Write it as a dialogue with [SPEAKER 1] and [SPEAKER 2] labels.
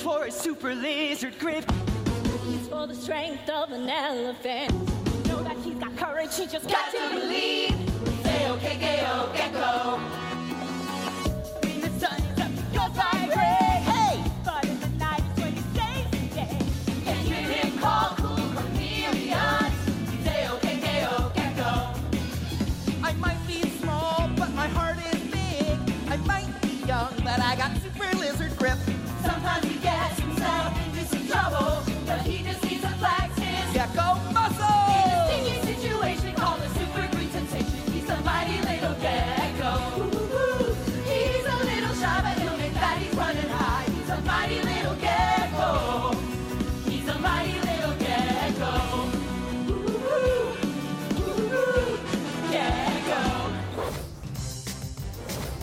[SPEAKER 1] E's for a super lizard grip.
[SPEAKER 2] He's for the strength of an elephant. Know that she's got courage, she just got to believe. Say okay, Geo, oh, Gekko. When the sun it goes vibrate. Hey! But in the night is when it stays day. Can you hear him call cool chameleons? Say okay, Geo, oh, Gekko.
[SPEAKER 3] I might be small, but my heart is big. I might be young, but I got little girl.